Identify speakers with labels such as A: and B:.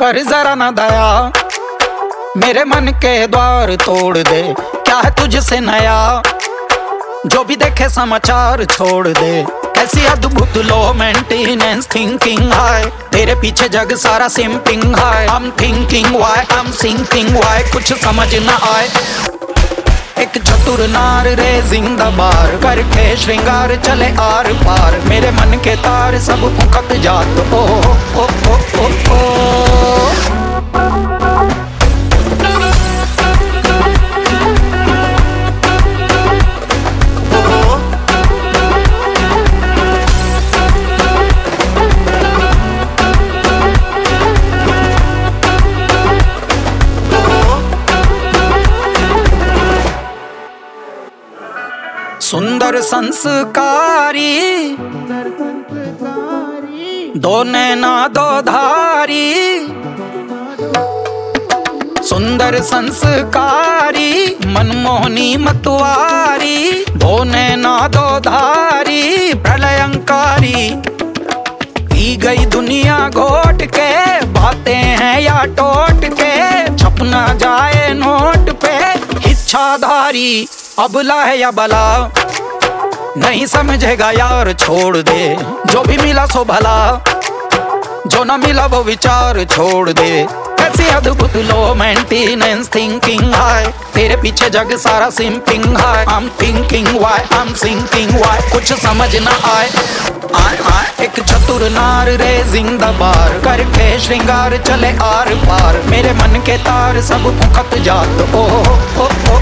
A: कर जरा ना दया। मेरे मन के द्वार तोड़ दे। क्या है तुझसे नया? जो भी देखे समाचार छोड़ दे। ऐसी अद्भुत लो मेंटेनेंस थिंकिंग हाय तेरे पीछे जग सारा सिंपिंग हाय I'm thinking why, I'm sinking why? कुछ समझ ना आए। एक चतुर नार रेजिंग द बार। करके श्रृंगार चले आर पार। मेरे मन के तार सब फुकत जात। ओ सुंदर संस्कारी। दो नैना दो धारी। सुंदर संस्कारी, मनमोहनी मतवारी। दो नैना दो धारी, प्रलयंकारी। पी गई दुनिया घोट के, बातें हैं या टोट के छपना जाए नोट पे, इच्छाधारी। अबला है या बला नहीं समझेगा यार छोड़ दे। जो भी मिला सो भला जो ना मिला वो विचार छोड़ दे। कैसी अद्भुत लो मेंटेनेंस थिंकिंग हाय तेरे पीछे जग सारा सिंपिंग हाय I'm thinking why I'm sinking why कुछ समझ ना आए। आए आए एक चतुर नार रेजिंग द बार करके श्रृंगार चले आर पार। मेरे मन के तार सब फुकत जात ओ ओ, ओ, ओ